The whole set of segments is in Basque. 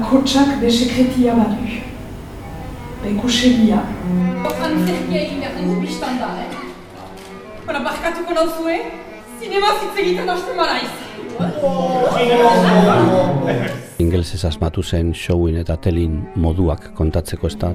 bakotsak be sekretia badu. Be kusegia. Antzerkia egin behar dugu biztan da, eh? Bara, barkatuko nauzue, zinema zitzegiten hasten maraiz. Ingelsez asmatu zen showin eta telin moduak kontatzeko ez da.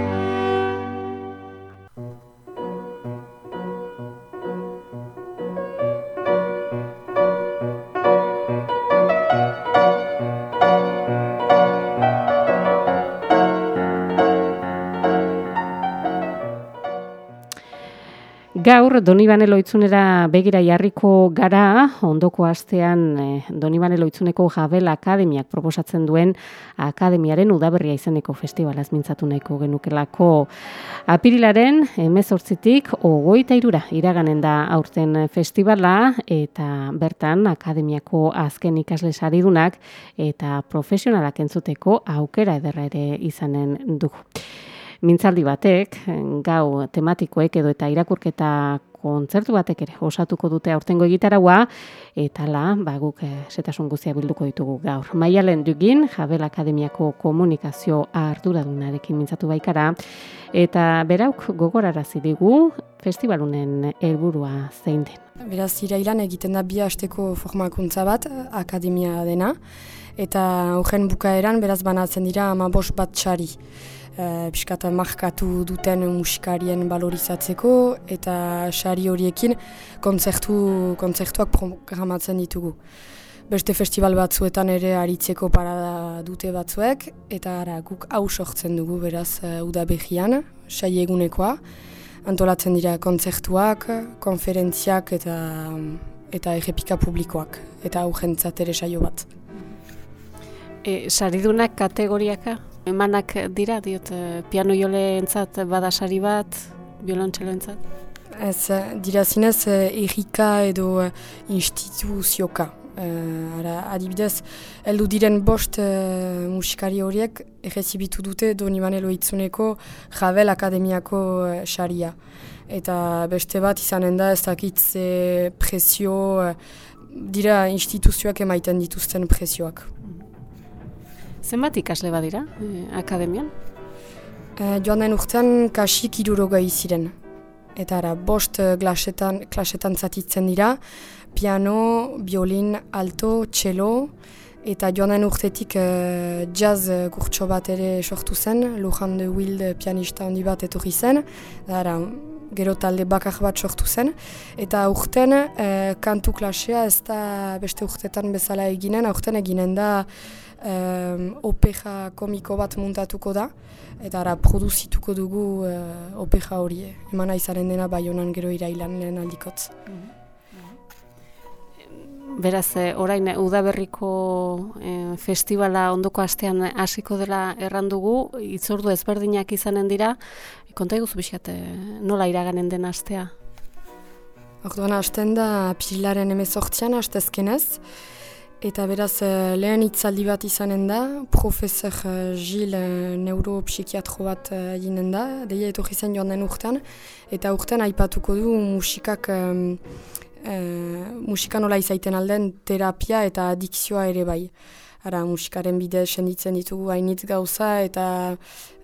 Gaur Donibane Loitzunera begira jarriko gara, ondoko astean eh, Donibane Loitzuneko Jabel Akademiak proposatzen duen Akademiaren udaberria izeneko festivalaz mintzatu nahiko genukelako. Apirilaren emezortzitik ogoita irura iraganen da aurten festivala eta bertan Akademiako azken ikasle saridunak eta profesionalak entzuteko aukera ederra ere izanen dugu mintzaldi batek, gau tematikoek edo eta irakurketa kontzertu batek ere osatuko dute aurtengo egitaragua eta la, ba guk eh, setasun guztia bilduko ditugu gaur. Maialen dugin, Jabel Akademiako komunikazio arduradunarekin mintzatu baikara eta berauk gogorarazi digu festivalunen helburua zein den. Beraz, irailan egiten da bi hasteko formakuntza bat, akademia dena, eta horren bukaeran, beraz, banatzen dira ama bat txari e, piskata markatu duten musikarien balorizatzeko eta sari horiekin kontzertu, kontzertuak programatzen ditugu. Beste festival batzuetan ere aritzeko parada dute batzuek eta ara, guk hau sortzen dugu beraz uh, udabegian, sai egunekoa. Antolatzen dira kontzertuak, konferentziak eta eta errepika publikoak eta aurrentzat ere saio bat. E, saridunak kategoriaka? Emanak dira, diot, eh, piano jole entzat bada sari bat, biolontxelo entzat? Ez, eh, dira zinez, eh, errika edo instituzioka. Uh, ara, adibidez, heldu diren bost uh, musikari horiek errezibitu dute Doni Manelo Itzuneko Javel Akademiako saria. Eta beste bat izanen da ez dakitze presio, dira instituzioak emaiten dituzten presioak. Zenbat ikasle badira eh, akademian? Eh, joan den urtean kasik iruroga ziren. Eta ara, bost eh, klasetan, klasetan zatitzen dira, piano, violin, alto, cello, eta joan den urtetik eh, jazz kurtso bat ere sortu zen, Lujan de Wild pianista handi bat etorri zen, ara, gero talde bakar bat sortu zen, eta urten eh, kantu klasea ez da beste urtetan bezala eginen, urten eginen da um, opera komiko bat muntatuko da, eta ara produzituko dugu uh, opera hori, emana izaren dena bai honan gero irailan lehen aldikotz. Beraz, eh, orain udaberriko eh, festivala ondoko astean hasiko dela errandugu, itzordu ezberdinak izanen dira, konta eguzu biskat, nola iraganen den astea? Orduan, hasten da pilaren emezortzian, hastezkenez, Eta beraz, eh, lehen itzaldi bat izanen da, profesor uh, Gil uh, neuropsikiatro bat eginen da, deia etorri zen joan den urtean, eta urtean aipatuko du musikak, um, uh, musika nola izaiten alden terapia eta adikzioa ere bai. Ara, musikaren bide senditzen ditugu hainitz gauza eta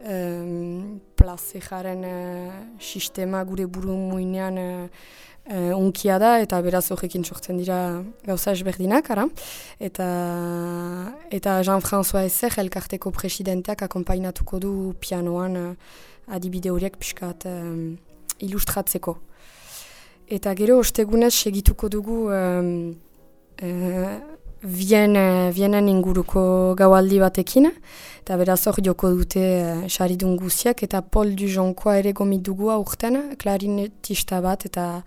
um, plazejaren uh, sistema gure buru muinean uh, unkia da eta beraz horrekin sortzen dira gauza ezberdinak, ara. Eta, eta Jean-François Ezer, elkarteko presidenteak akompainatuko du pianoan uh, adibide horiek piskat um, ilustratzeko. Eta gero, ostegunez segituko dugu um, uh, Vien, vienen inguruko gaualdi batekin, eta beraz hor joko dute uh, saridun guziak, eta Paul Dujonkoa ere gomit dugu aurten, klarinetista bat, eta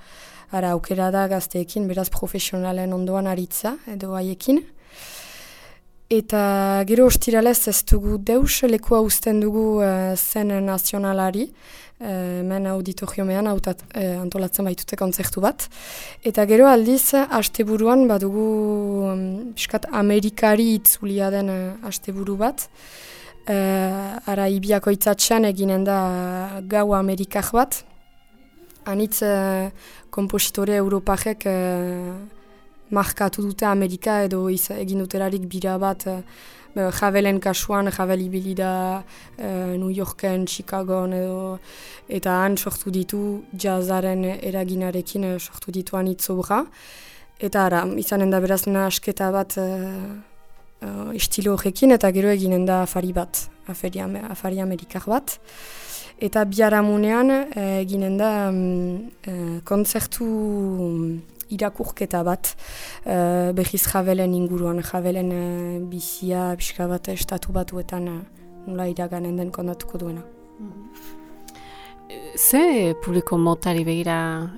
ara aukera da gazteekin, beraz profesionalen ondoan aritza edo haiekin. Eta gero ostiralez ez dugu deus, lekua uzten dugu uh, zen nazionalari, uh, men auditoriomean autat, uh, antolatzen baitute kontzertu bat. Eta gero aldiz, asteburuan badugu um, piskat Amerikari itzulia den uh, asteburu bat. Uh, ara ibiako itzatxean eginen da gau Amerikak bat. Anitz uh, kompositore Europajek markatu dute Amerika edo iz, egin duterarik bira bat uh, Javelen kasuan, Javel ibili da uh, New Yorken, Chicagoan edo eta han sortu ditu jazzaren eraginarekin uh, sortu ditu anitz Eta ara, izanen da beraz asketa bat uh, uh, estilo horrekin eta gero eginen da afari bat, afari, afari amerikar bat. Eta biaramunean eginen da um, kontzertu irakurketa bat uh, behiz jabelen inguruan, jabelen uh, bizia, pixka bat estatu batuetan uh, nola iraganen den kondatuko duena. Ze publiko motari begira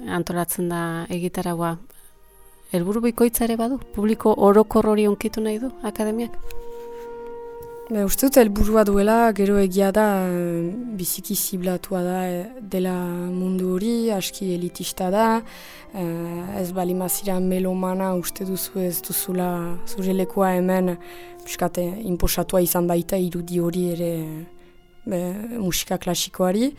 antolatzen da egitaragua? Elburu bikoitza ere badu? Publiko orokor hori onkitu nahi du akademiak? Be, uste dut, helburua duela, gero egia da, eh, biziki ziblatua da eh, dela mundu hori, aski elitista da, eh, ez bali mazira melomana uste duzu ez duzula zure lekoa hemen, piskate, inposatua izan baita irudi hori ere be, musika klasikoari.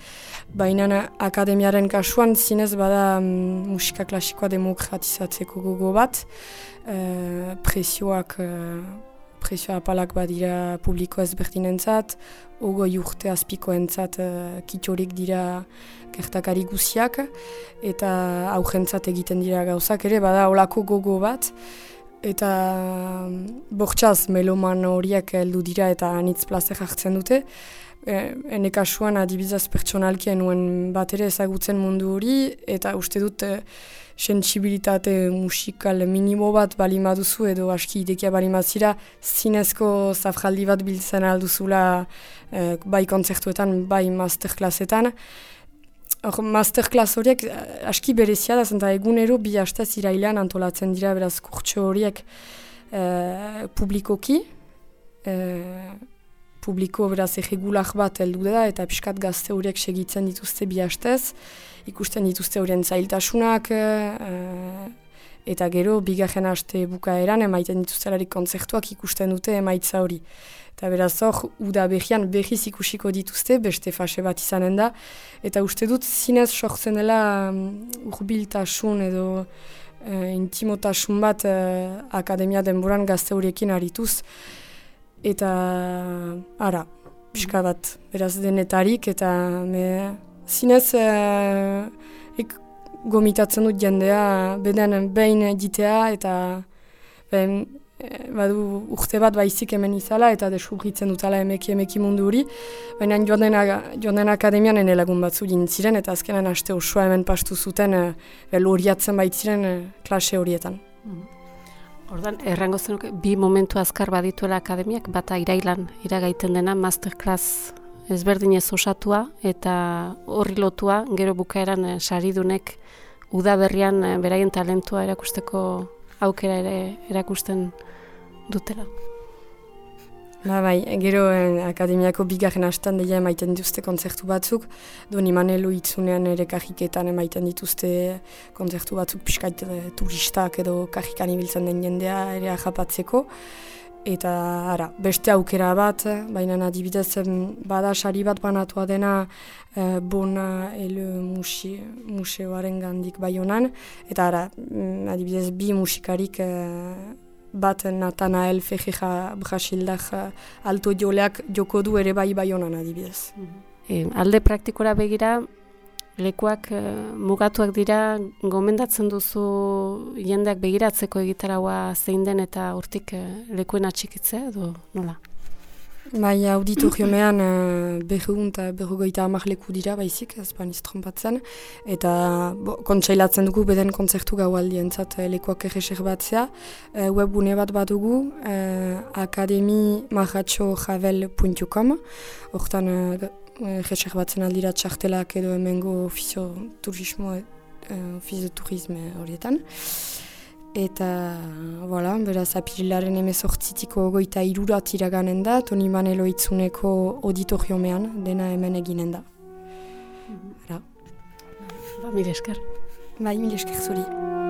Baina akademiaren kasuan zinez bada mm, musika klasikoa demokratizatzeko gogo bat, presioak presio apalak badira publiko ezberdinentzat, ogo jurte azpikoentzat uh, kitxorik dira gertakari guziak, eta augentzat egiten dira gauzak ere, bada olako gogo bat, eta um, bortxaz meloman horiek heldu dira eta anitz plazer hartzen dute, e, ene kasuan adibizaz pertsonalkien nuen bat ere ezagutzen mundu hori, eta uste dut e, sensibilitate musikal minimo bat bali maduzu edo aski idekia bali mazira zinezko zafjaldi bat biltzen alduzula eh, bai kontzertuetan, bai masterclassetan. Hor, masterclass horiek eh, aski berezia da, zenta egunero bi hastez irailean antolatzen dira beraz kurtso horiek eh, publikoki. Eh, publiko beraz egegular bat heldu da eta piskat gazte horiek segitzen dituzte bi hastez ikusten dituzte horien zailtasunak, uh, eta gero, bigarren aste bukaeran, emaiten dituztelarik kontzertuak ikusten dute emaitza hori. Eta beraz hor, uda behian behiz ikusiko dituzte, beste fase bat izanen da, eta uste dut zinez sortzen dela um, urbiltasun edo uh, intimotasun bat uh, akademia denboran gazte horiekin arituz, eta ara, pixka bat, beraz denetarik, eta me, zinez uh, ik gomitatzen dut jendea beden behin egitea eta ben, e, badu urte bat baizik hemen izala eta deskubritzen dutala emeki emeki mundu hori baina joan den, akademian ene lagun batzu ziren eta azkenan aste osoa hemen pastu zuten uh, horiatzen baitziren uh, klase horietan. Mm Ordan errango zenuke, bi momentu azkar badituela akademiak, bata irailan iragaiten dena masterclass ezberdinez osatua eta horri lotua gero bukaeran e, saridunek udaberrian e, beraien talentua erakusteko aukera ere erakusten dutela. Ba, bai, gero eh, akademiako bigarren hastan deia emaiten dituzte kontzertu batzuk, doni manelu itzunean ere kajiketan emaiten dituzte kontzertu batzuk piskait turistak edo kajikan ibiltzen den jendea ere ahapatzeko. Eta ara, beste aukera bat, baina adibidez bada sari bat banatua dena e, bona ele musi, museoaren gandik bai honan. Eta ara, mm, adibidez bi musikarik e, bat Natanael Fejeja Brasildak alto joleak joko du ere bai bai honan adibidez. E, alde praktikora begira, lekuak e, mugatuak dira, gomendatzen duzu jendeak begiratzeko egitaragoa zein den eta urtik e, lekuen atxikitzea edo nola? Bai, auditoriomean uh, eh, berregun eta berrogoita amak leku dira baizik, ez baniz trompatzen. Eta bo, kontsailatzen dugu beden kontzertu gau aldientzat lekuak erreser batzea. Uh, webgune bat badugu, uh, akademimahatxojavel.com Hortan eh, batzen aldira txartelak edo hemengo ofizio turismo, uh, ofizio turisme horietan. Eta, voilà, beraz, apililaren emezortzitiko goita irurat iraganen da, Toni Manelo itzuneko auditoriomean, dena hemen eginen da. Hala. Ba, mire esker. Bai, mile esker zuri.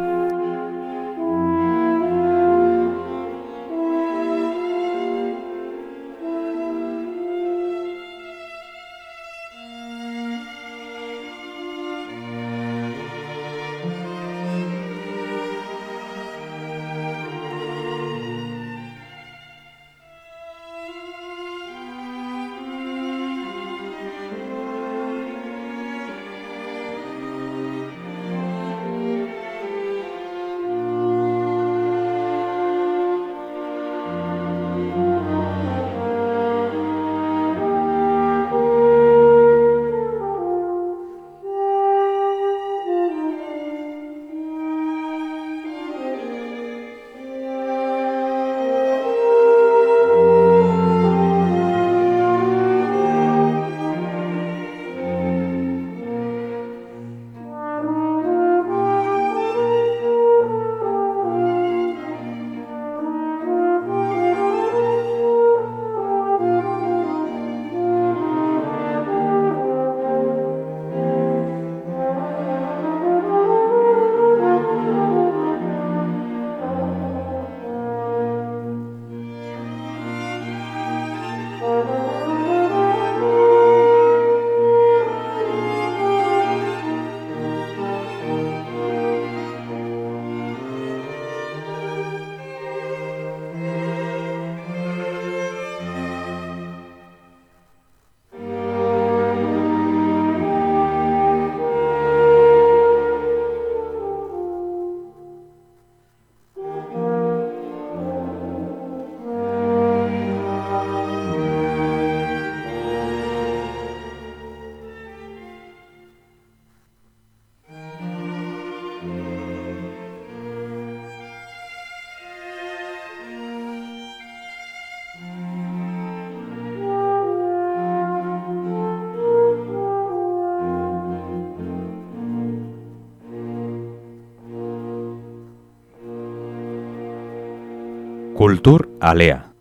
Kultur Alea.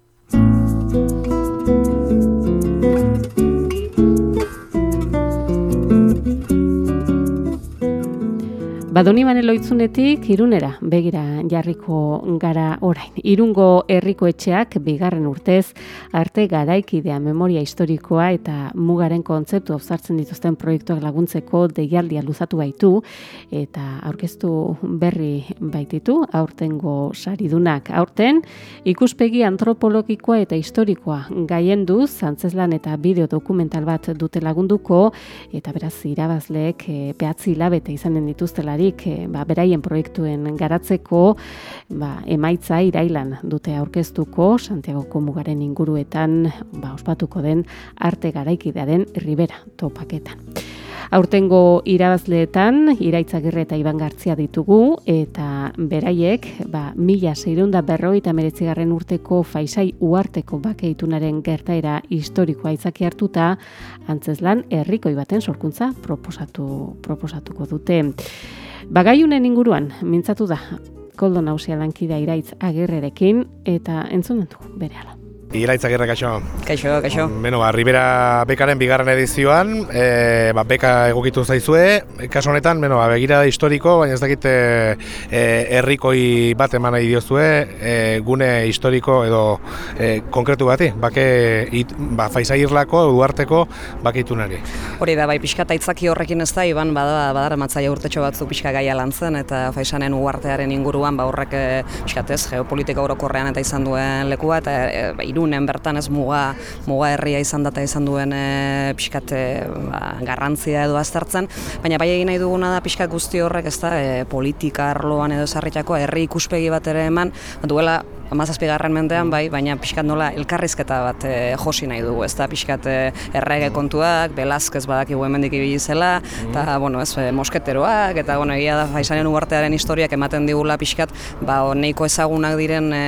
Badoni Manelo itzunetik irunera begira jarriko gara orain. Irungo herriko etxeak bigarren urtez arte garaikidea memoria historikoa eta mugaren kontzeptu obzartzen dituzten proiektuak laguntzeko deialdia luzatu baitu eta aurkeztu berri baititu aurtengo saridunak. Aurten ikuspegi antropologikoa eta historikoa gaiendu zantzeslan eta bideo dokumental bat dute lagunduko eta beraz irabazleek behatzi hilabete izanen dituztelarik e, ba, beraien proiektuen garatzeko ba, emaitza irailan dute aurkeztuko Santiago Komugaren inguruetan ba, ospatuko den arte garaikidearen ribera topaketan. Aurtengo irabazleetan, iraitzagirre eta Iban Gartzia ditugu, eta beraiek, ba, mila zeirunda berroi eta meretzigarren urteko faisai uarteko bakeitunaren gertaera historikoa izaki hartuta, antzeslan herrikoi baten sorkuntza proposatu, proposatuko dute. Bagaiunen inguruan, mintzatu da, koldo nausia lankidea iraitz agerrerekin, eta entzunen dugu bere ala. Iraitza gerra, kaixo. Kaixo, kaixo. Beno, ba, Ribera bekaren bigarren edizioan, e, ba, beka egokitu zaizue, kaso honetan, beno, ba, begira historiko, baina ez dakit e, herrikoi bat eman nahi diozue, e, gune historiko edo e, konkretu bati, bake it, ba, faiza irlako, duarteko bakeitunari. Hori da, bai, pixka itzaki horrekin ez da, iban, bada, badara matzaia urtetxo batzuk pixka gaia lantzen, eta faisanen uartearen inguruan, ba, horrek pixkatez, geopolitika orokorrean eta izan duen lekua, eta e, ba, irunen bertan ez muga, muga herria izan data izan duen e, pixkat e, ba, garrantzia edo aztertzen, baina bai egin nahi duguna da pixkat guzti horrek ez da e, politika arloan edo sarritako herri ikuspegi bat ere eman, duela amazazpigarren mendean bai, baina pixkat nola elkarrizketa bat e, josi nahi dugu, ez da pixkat e, errege kontuak, belazkez badakigu hemendik ibili zela, eta mm. bueno, ez, e, mosketeroak, eta bueno, egia da faisanen uartearen historiak ematen digula pixkat, ba, neiko ezagunak diren e,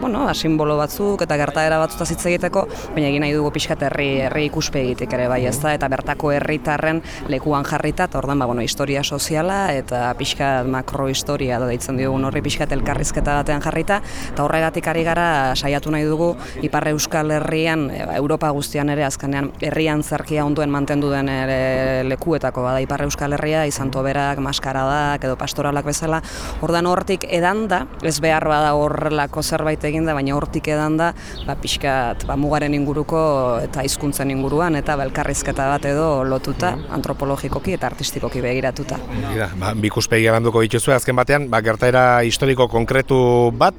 bueno, simbolo batzuk eta gertaera batzuta hitz egiteko, baina egin nahi dugu pixkat herri herri ikuspegitik ere bai, ezta? Eta bertako herritarren lekuan jarrita eta ordan ba bueno, historia soziala eta pixkat makrohistoria da deitzen diogun horri pixkat elkarrizketa batean jarrita. Eta horregatik ari gara saiatu nahi dugu Ipar Euskal Herrian, e, ba, Europa guztian ere azkenean herrian zerkia onduen mantendu den ere lekuetako bada. Ipar Euskal Herria, izan toberak, maskaradak edo pastoralak bezala, ordan hortik edan da, ez behar bada horrelako zerbait eginda, baina hortik edan da, ba, pixkat, ba, mugaren inguruko eta hizkuntzen inguruan, eta belkarrizketa bat edo lotuta, antropologikoki eta artistikoki begiratuta. Gira, ba, bikuspegi landuko dituzu azken batean, ba, gertaera historiko konkretu bat,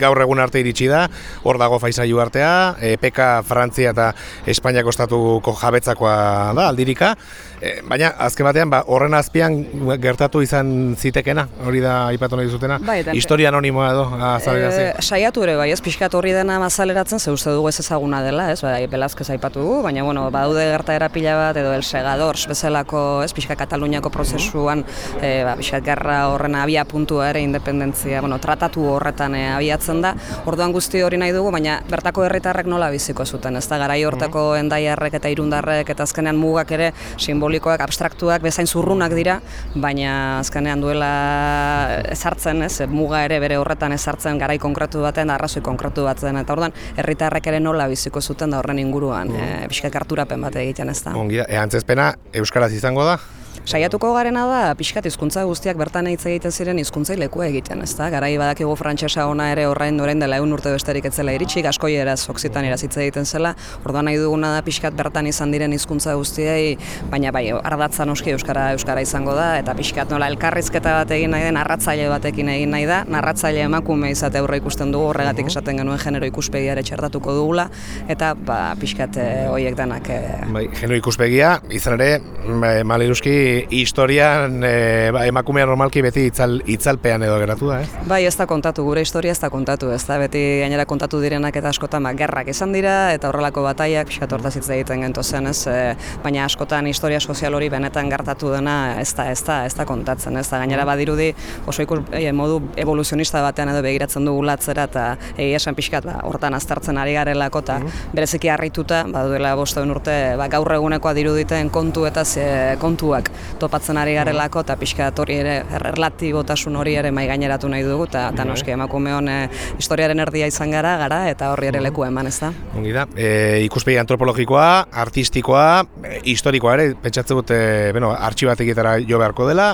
gaur egun arte iritsi da, hor dago faisaiu artea, e, Peka, Frantzia eta Espainiako estatuko jabetzakoa da, aldirika, e, baina azken batean, ba, horren azpian gertatu izan zitekena, hori da aipatu nahi duzutena, Bai, historia anonimoa edo, azalerazi. E, saiatu ere bai, ez pixkat horri dena mazaleratzen, ze uste dugu ez ezaguna dela, ez, bai, Belazkez aipatu dugu, baina bueno, badaude gertaera pila bat edo El Segadors bezalako, ez, pixka Kataluniako prozesuan, e, ba, pixkat gerra horren abia puntua ere independentzia, bueno, tratatu horretan e, abiatzen da. Orduan guzti hori nahi dugu, baina bertako herritarrek nola biziko zuten, ez da? Garai hortako endaiarrek eta irundarrek eta azkenean mugak ere simbolikoak, abstraktuak, bezain zurrunak dira, baina azkenean duela ezartzen, ez, muga ere bere horretan ezartzen garai konkretu baten, arrazoi konkretu batzen, eta orduan herritarrek ere nola biziko zuten da horren inguruan, e, pixka karturapen bat egiten ez da. Ongi da, e, antzezpena, Euskaraz izango da? Saiatuko garena da pixkat hizkuntza guztiak bertan hitz egiten ziren hizkuntzai lekua egiten, ezta? Garai badakigu frantsesa ona ere orain orain dela 100 urte besterik etzela iritsi, askoieraz oksitanieraz hitz egiten zela. Orduan nahi duguna da pixkat bertan izan diren hizkuntza guztiei, baina bai, ardatza noski euskara euskara izango da eta pixkat nola elkarrizketa bat egin nahi den narratzaile batekin egin nahi da. Narratzaile emakume izate aurre ikusten dugu, horregatik esaten genuen genero ikuspegiare txertatuko dugula eta ba pixkat eh, hoiek danak eh, Bai, genero ikuspegia, izan ere, e, historian e, ba, emakumea normalki beti itzal, itzalpean edo geratu da, ez? Bai, ez da kontatu, gure historia ez da kontatu, ez da, beti gainera kontatu direnak eta askotan ba, gerrak izan dira, eta horrelako bataiak, pixkat hortaz hitz egiten gentu zen, ez, e, baina askotan historia sozial hori benetan gertatu dena ez da, ez da, ez da kontatzen, ez da, gainera badirudioso ikus, e, modu evoluzionista batean edo begiratzen dugu latzera, eta egia esan pixkat, ba, hortan aztertzen ari garelako, eta bereziki harrituta, baduela bosteun urte, ba, gaur egunekoa diruditen kontu eta ze, kontuak topatzen ari garelako, eta pixkat hori ere, erlatibotasun hori ere mai gaineratu nahi dugu, eta, eta noski emakumeon e, historiaren erdia izan gara, gara, eta horri ere leku eman, ez da. Ongi da, e, ikuspegi antropologikoa, artistikoa, e, historikoa ere, pentsatzen dut, e, bueno, artxibategietara jo beharko dela,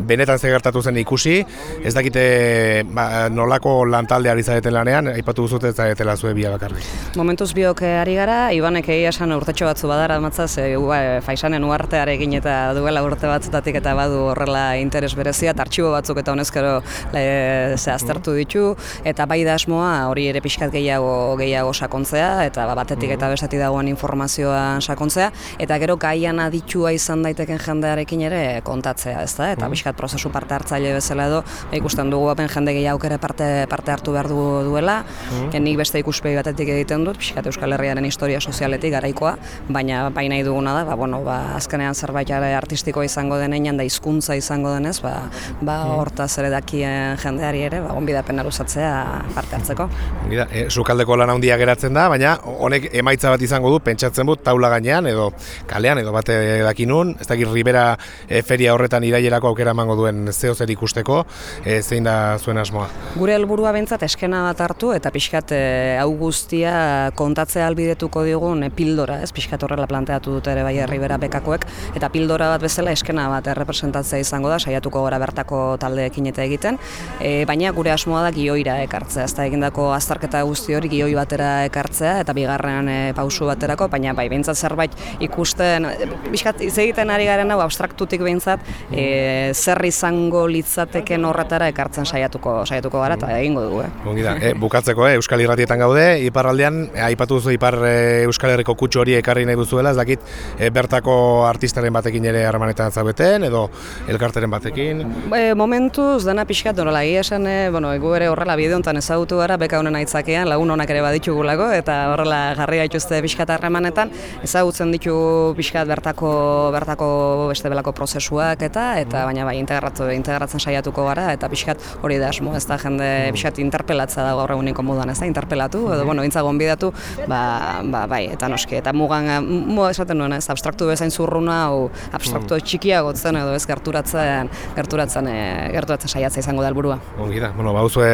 benetan ze gertatu zen ikusi, ez dakite ba, nolako lantalde ari zareten lanean, aipatu duzute ez zaretela zue bia bakarrik. Momentuz biok eh, ari gara, Ibanek egia esan urtetxo batzu badara matzaz, e, ua, e, faisanen uartearekin eta duela urte batzutatik eta badu horrela interes berezia, eta artxibo batzuk eta honezkero e, ze aztertu ditu, eta bai da asmoa hori ere pixkat gehiago gehiago sakontzea, eta ba, batetik eta bestetik dagoen informazioa sakontzea, eta gero gaian aditua izan daiteken jendearekin ere kontatzea, ez da? Eta pixkat prozesu parte hartzaile bezala edo, ba, ikusten dugu apen jende gehiago ere parte, parte hartu behar du, duela, mm. nik beste ikuspegi batetik egiten dut, pixkat Euskal Herriaren historia sozialetik garaikoa, baina bai nahi duguna da, ba, bueno, ba, azkenean zerbait ere artistikoa izango denean da hizkuntza izango denez, ba, ba hortaz ere dakien jendeari ere, ba, onbidapen luzatzea parte hartzeko. Ongi da, e, sukaldeko lan handia geratzen da, baina honek emaitza bat izango du, pentsatzen dut taula gainean edo kalean edo bate dakinun, ez dakit Ribera e, feria horretan irailerako aukera emango duen zeo zer ikusteko, e, zein da zuen asmoa. Gure helburua bentsat eskena bat hartu eta pixkat e, hau guztia kontatzea albidetuko digun e, pildora, ez pixkat horrela planteatu dute ere bai Ribera bekakoek, eta pildora bat bezala eskena bat errepresentatzea izango da, saiatuko gara bertako taldeekin eta egiten, e, baina gure asmoa da gioira ekartzea, ez da egindako azterketa guzti hori gioi batera ekartzea eta bigarren e, pausu baterako, baina bai, behintzat zerbait ikusten, e, pixkat hitz egiten ari garen hau abstraktutik behintzat, e, zer izango litzateken horretara ekartzen saiatuko saiatuko gara eta egingo dugu. Eh? Ongi da, e, bukatzeko, eh, Euskal Irratietan gaude, iparraldean, e, aipatu duzu ipar e, Euskal Herriko kutsu hori ekarri nahi duzuela, ez dakit e, bertako artistaren batekin ere harreman harremanetan zaudeten edo elkarteren batekin? E, momentuz, dena pixkat nola egia esan, e, bueno, egu ere horrela bide honetan ezagutu gara, beka honen aitzakean, lagun honak ere baditugulako, eta horrela jarri gaituzte pixkat harremanetan, ezagutzen ditu pixkat bertako, bertako beste belako prozesuak eta, eta baina bai, integratu, integratzen saiatuko gara, eta pixkat hori da asmo, ez da jende pixkat interpelatza da gaur eguniko moduan, ez da, interpelatu, edo, bueno, intzagon bidatu, ba, ba, bai, eta noski, eta mugan, mu esaten nuen, ez, abstraktu bezain zurruna, o abstraktu txikiagotzen edo ez gerturatzen, gerturatzen, e, gerturatzen saiatzea izango da helburua. Ongi da, bueno, bauzu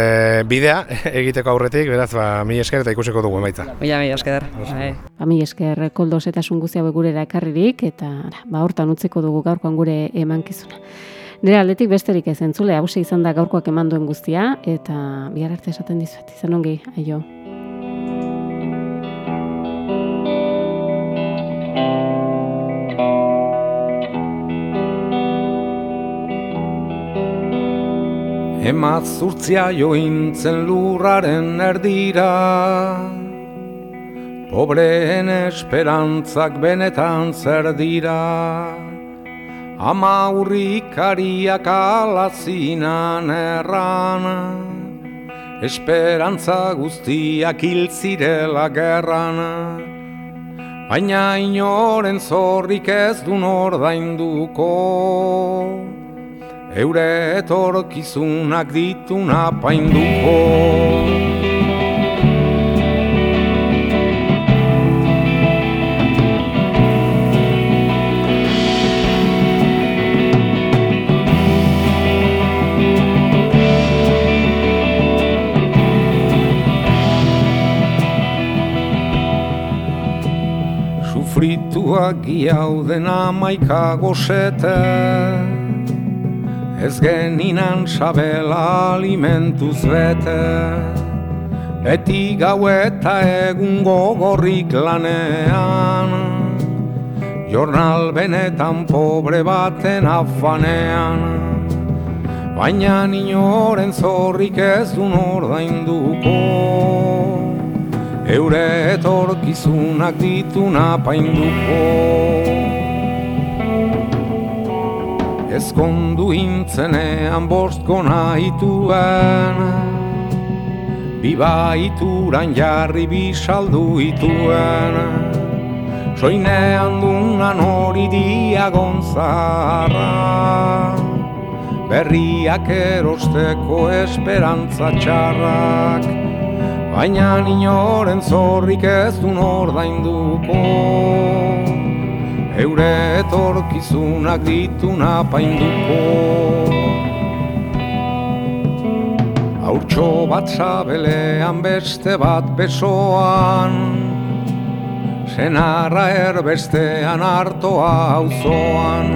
bidea egiteko aurretik, beraz, ba, mi esker eta ikusiko dugu emaitza. Mila, mi esker. Bai. Ba, mi esker koldos eta sunguzia gurera ekarririk, eta ba, hortan utziko dugu gaurkoan gure emankizuna. Nire aldetik besterik ez entzule, hause izan da gaurkoak eman duen guztia, eta bihar arte esaten dizuet, izan ongi, aio. Emaz zurtzia jointzen lurraren erdira. Pobreen esperantzak benetan zer dira. Ama urrikariak alazinan erran. Esperantza guztiak hil zirela gerran. Baina inoren zorrik ez du nordainduko eure etorkizunak ditu napainduko. Sufrituak giauden amaika gosetek Ez geninan sabela alimentuz bete Beti gau eta egun gogorrik lanean. Jornal benetan pobre baten afanean Baina inoren zorrik ez du nordainduko Eure etorkizunak ditu napainduko Ezkondu intzenean bostko nahituen Biba ituran jarri bisaldu ituen. Soinean dunan hori diagon zaharra Berriak erosteko esperantza txarrak. Baina inoren zorrik ez du nordainduko eure etorkizunak ditu napainduko. Haurtxo bat sabelean beste bat besoan, senarra erbestean hartoa auzoan,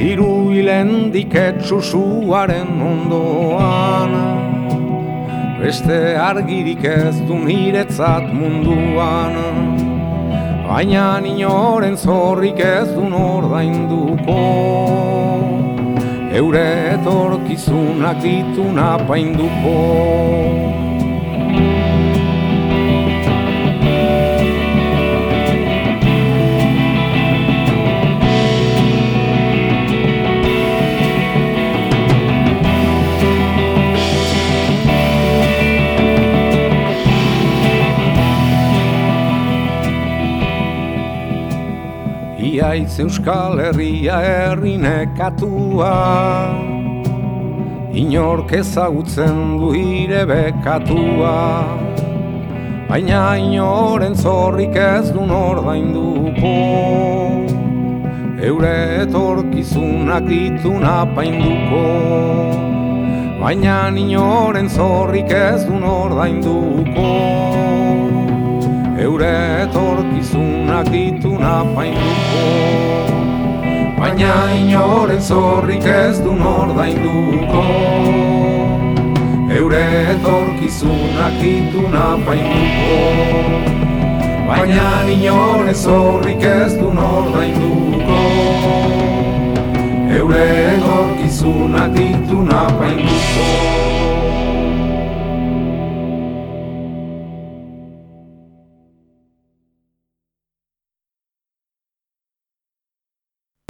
hiru hilendik etxusuaren ondoan, beste argirik ez du niretzat munduan, baina inoren zorrik ez du nordainduko eure etorkizunak ditu napainduko Iaitz Euskal Herria herri nekatua Inork ezagutzen du ire bekatua. Baina inoren zorrik ez du nordainduko Eure etorkizunak ditu napainduko. Baina inoren zorrik ez du nordainduko Eure etorkizunak ditu napainduko Baina inoren zorrik ez du nordainduko. Eure etorkizunak ditu napainduko Baina inoren zorrik ez du nordainduko. Eure etorkizunak ditu napainduko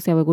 gure